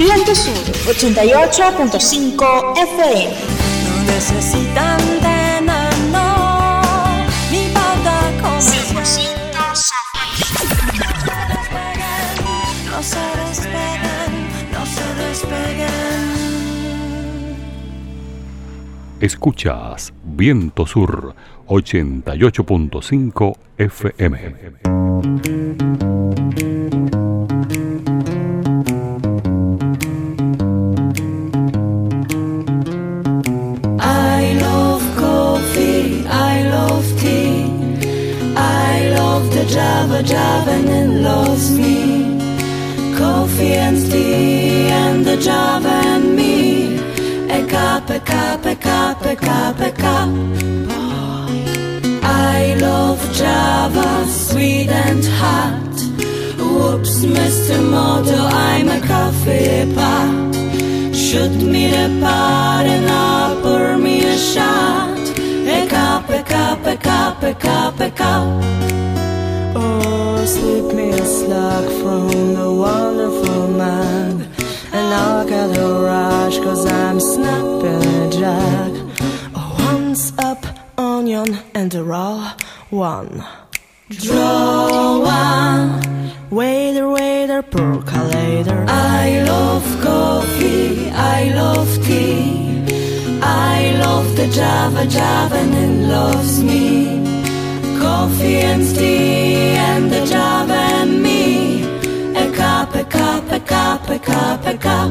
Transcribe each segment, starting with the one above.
Viento Sur 88.5 FM. No necesitan antena, no, ni pauta con 100% No se despeguen, no se despeguen. Escuchas Viento Sur 88.5 FM. The Java Javanin loves me. Coffee and tea and the Java and me. A cup, a cup, a cup, a cup, a cup. I love Java, sweet and hot. Whoops, Mr. Moto, I'm a coffee pot. Shoot me the pot and I'll pour me a shot. A cup, a cup, a cup, a cup, a cup. Slip me a slug from the wonderful mug. And I'll get a rush cause I'm snapping a. Oh, once up, onion and a raw one. Draw one. Waiter, waiter, percolator. I love coffee, I love tea. I love the Java, Java, and it loves me. Coffee and tea, and the job and me. A cup, a cup, a cup, a cup, a cup.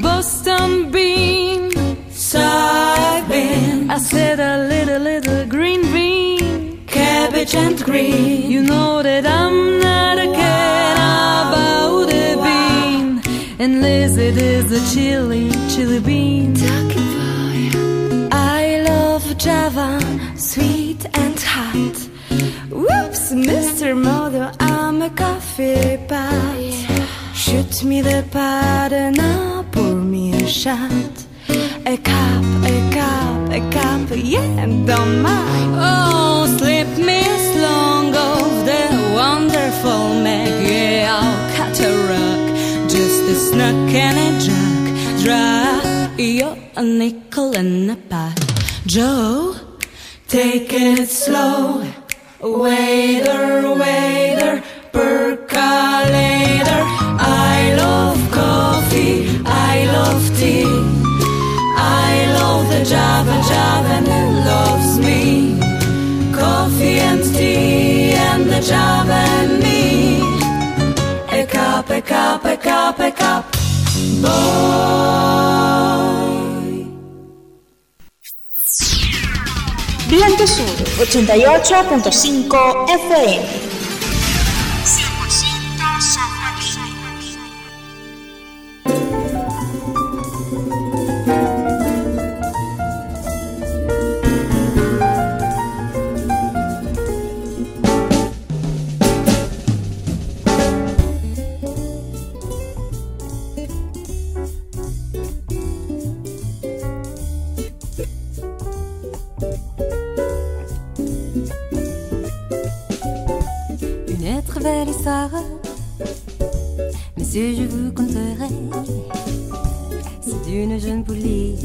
Boston bean, soybean. I said a little, little green bean. Cabbage and green. You know that I'm not a cat about a bean. And lizard is a chili, chili bean. Hot. Whoops, Mr. Moto, I'm a coffee pot. Shoot me the pot and I'll pour me a shot. A cup, a cup, a cup, yeah, don't mind. Oh, slip me a slung of the wonderful Meg, yeah, I'll cut a rug. Just a snuck and a jug. dry, you a nickel and a pot. Joe, take it slow. Waiter, waiter, percolator. I love coffee, I love tea. I love the Java, Java, and it loves me. Coffee and tea, and the Java and me. A cup, a cup, a cup, a cup. Boy. Sur 88.5 FM. D'une jeune pouliche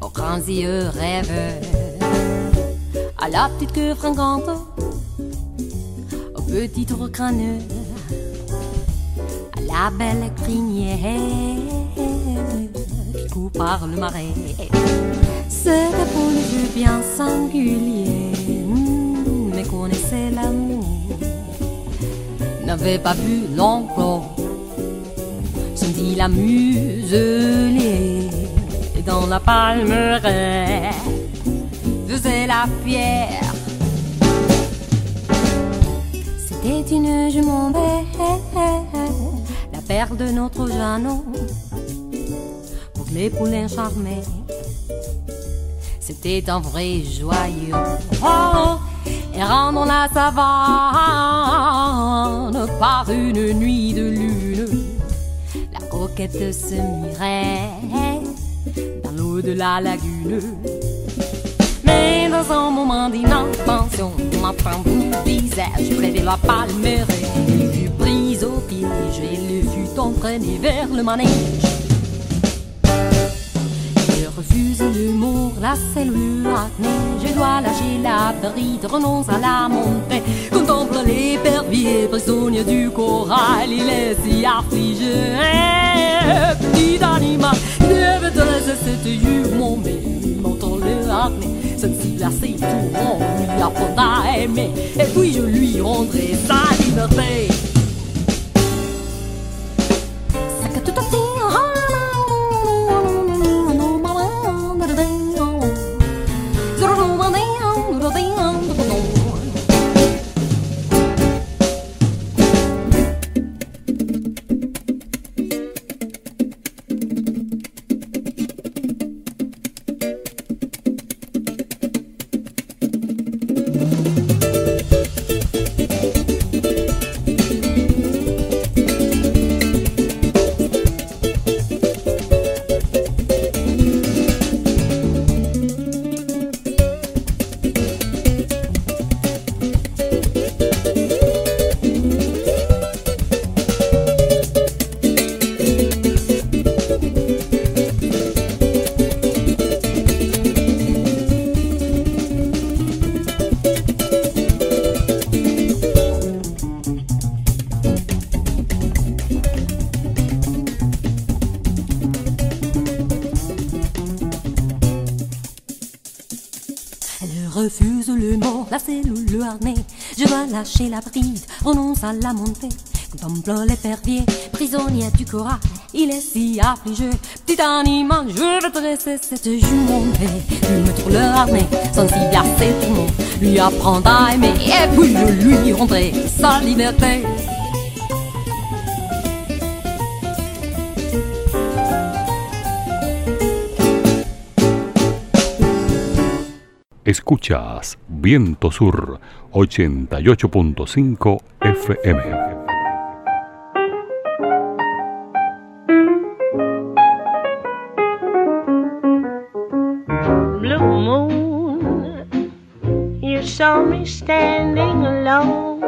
aux grands yeux rêveurs, à la petite queue fringante, au petit tour crâneux, à la belle crinière qui court par le marais. C'était pour le jeu bien singulier, mais connaissait l'amour. N'avait pas vu l'encore, senti la muselée et dans la palmeraie faisait la fière. C'était une jument belle, la perle de notre Jeannot, pour les poulains charmaient. C'était un vrai joyau. Oh, errant dans la savane par une nuit de lune, coquette se mirait dans l'eau de la lagune. Mais dans un moment d'inattention, ma femme vous disait, je prédis la palmeraie, il fut prise au piège et traîner vers le manège. L'humour, la cellule. Je dois lâcher la bride, renonce à la montée. Contemple l'épervier, prisonnier du corail, il est si affligé. Petit animal, je veux dresser cette jument, mais m'entend le harnais. À ses tours, on lui apprendra à aimer. Et puis je lui rendrai sa liberté. Lâcher la bride, renonce à la montée. Contemple l'épervier, prisonnier du corail, il est si affligé. Petit animal, je veux dresser cette jument, lui mettre le harnais, sensible à ses tourments, lui apprendre à aimer, et puis je lui rendrai sa liberté. Escuchas Viento Sur 88.5 FM. Blue moon, you saw me standing alone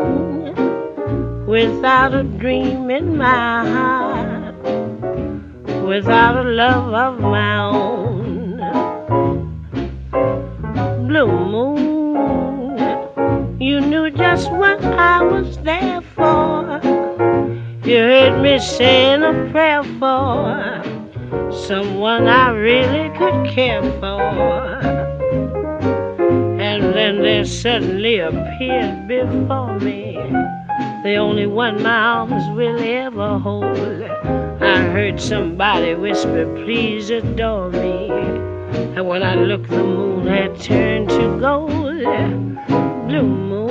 without a dream in my heart, without a love of my own. Was there for. You heard me saying a prayer for someone I really could care for. And then there suddenly appeared before me the only one my arms will ever hold. I heard somebody whisper, Please adore me. And when I looked, the moon had turned to gold blue moon.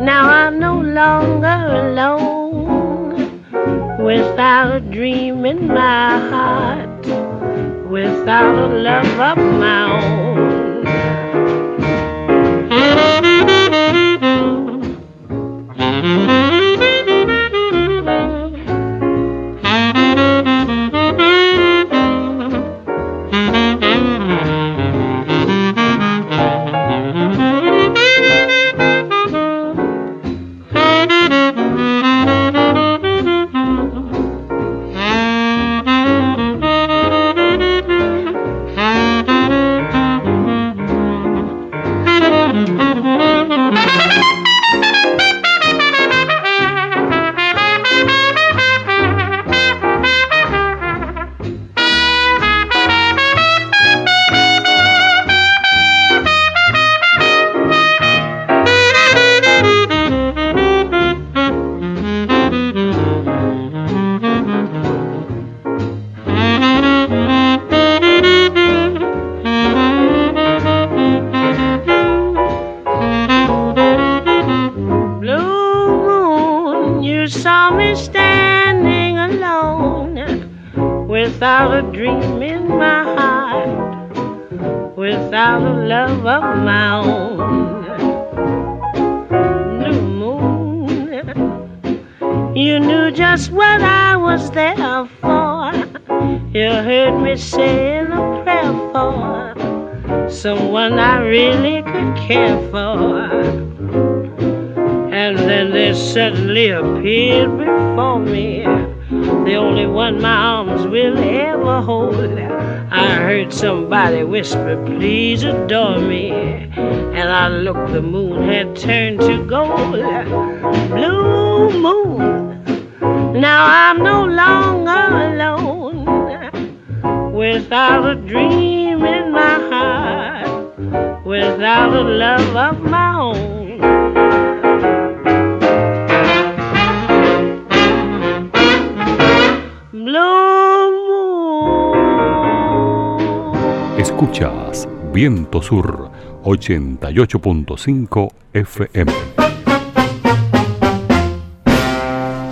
Now I'm no longer alone, without a dream in my heart, without a love of my own. saw me standing alone without a dream in my heart, without a love of my own. Blue moon, you knew just what I was there for. You heard me saying a prayer for someone I really could care for. And suddenly appeared before me. the only one my arms will ever hold. I heard somebody whisper, please adore me. And I looked, the moon had turned to gold. Blue moon, now I'm no longer alone. Without a dream in my heart, without a love of my own. Escuchas Viento Sur 88.5 FM.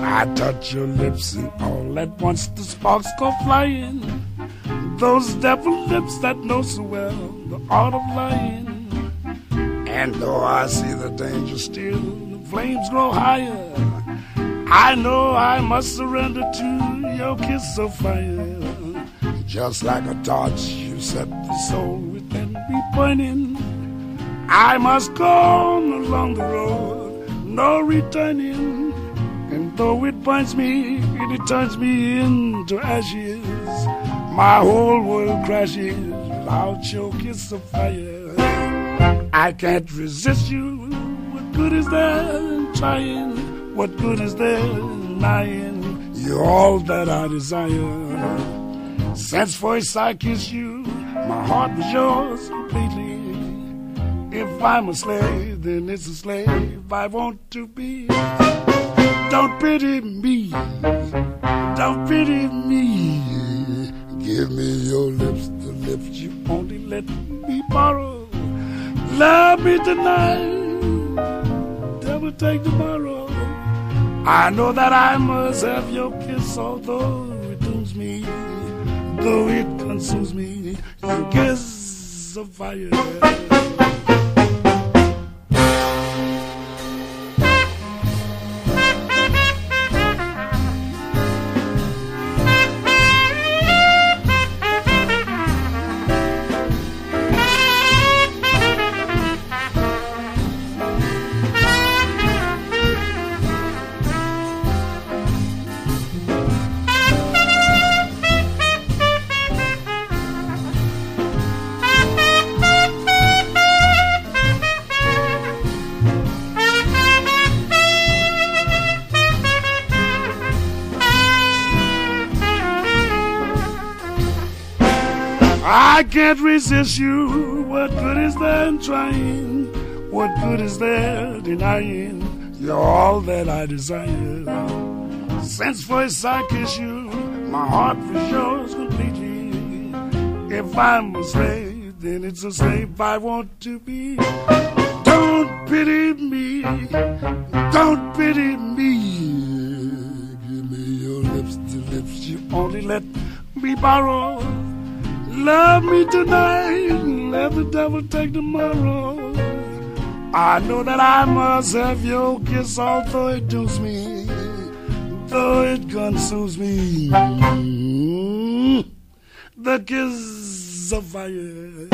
I touch your lips and all at once the sparks go flying. Those devil lips that know so well the art of lying. And though I see the danger still, the flames grow higher. I know I must surrender to your kiss of fire. Just like a torch, set the soul within me burning. I must go on along the road, no returning. And though it burns me, it turns me into ashes. My whole world crashes without your kiss of fire. I can't resist you. What good is there in trying? What good is there in lying? You're all that I desire. Since first I kissed you, my heart was yours completely. If I'm a slave, then it's a slave I want to be. Don't pity me, don't pity me. Give me your lips, the lips you only let me borrow. Love me tonight, never take tomorrow. I know that I must have your kiss, although it dooms me though it consumes me, you kiss of fire. Can't resist you. What good is there in trying? What good is there denying? You're all that I desire. Since first I kissed you, my heart was yours completely. If I'm a slave, then it's a slave I want to be. Don't pity me. Don't pity me. Give me your lips, the lips you only let me borrow. Love me tonight, let the devil take tomorrow. I know that I must have your kiss, although it dooms me, though it consumes me. The kiss of fire.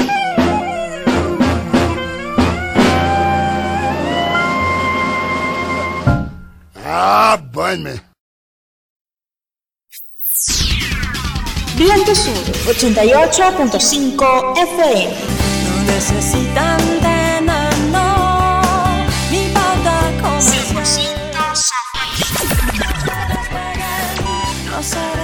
Ah, burn me. Viento Sur 88.5 FM. No necesitan antena, no, ni pauta comercial. 100% San No se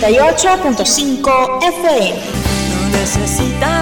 88.5 FM. No necesitan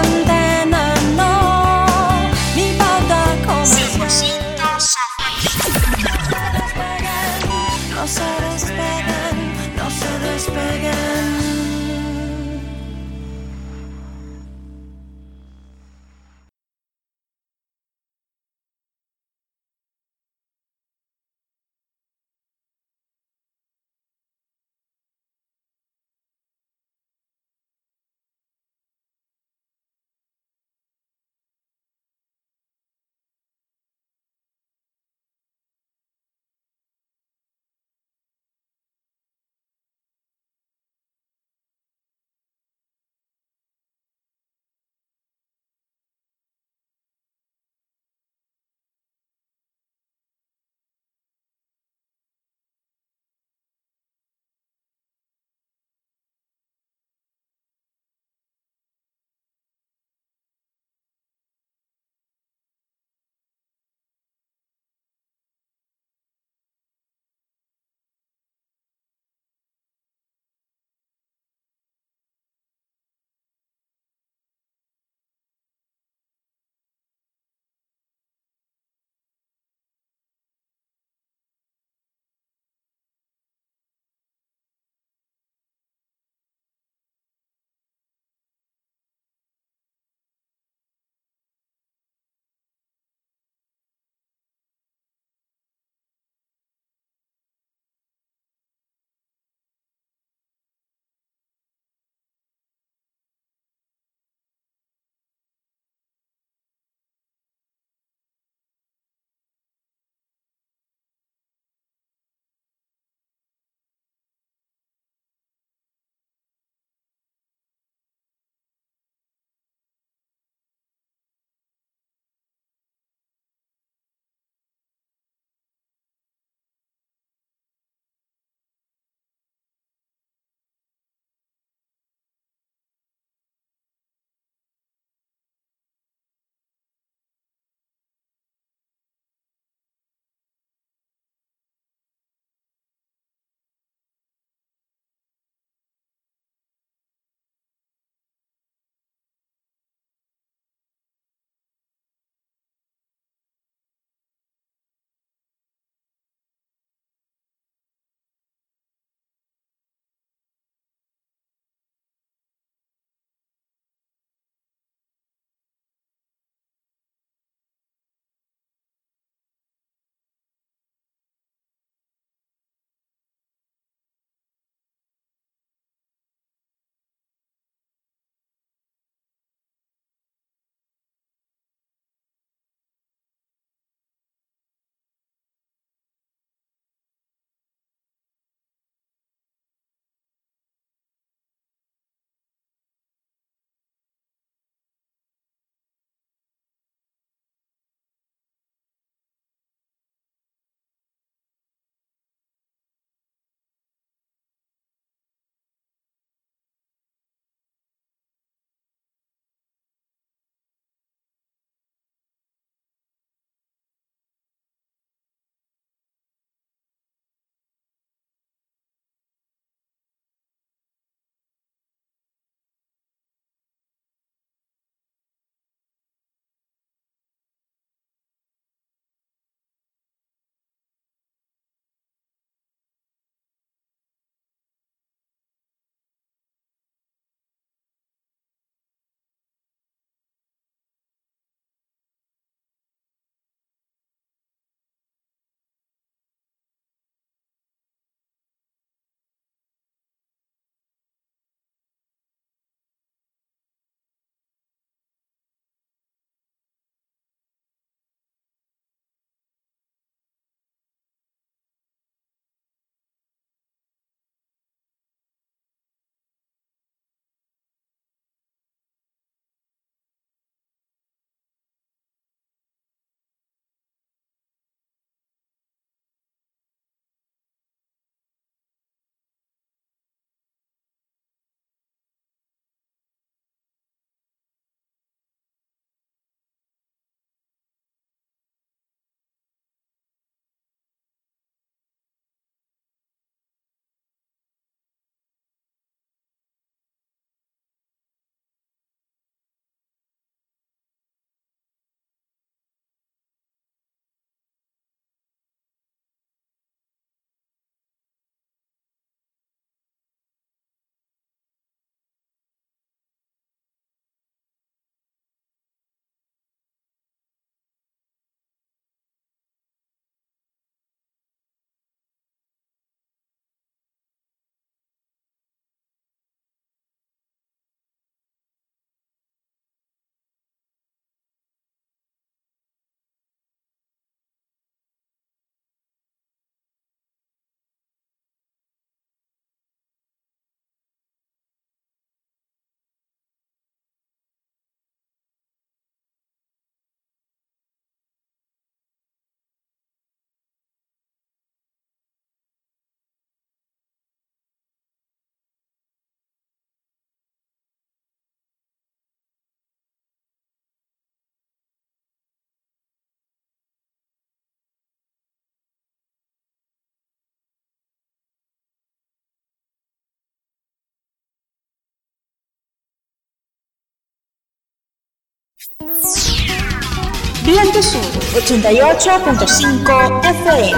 Viento Sur 88.5 FM.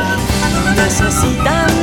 necesitan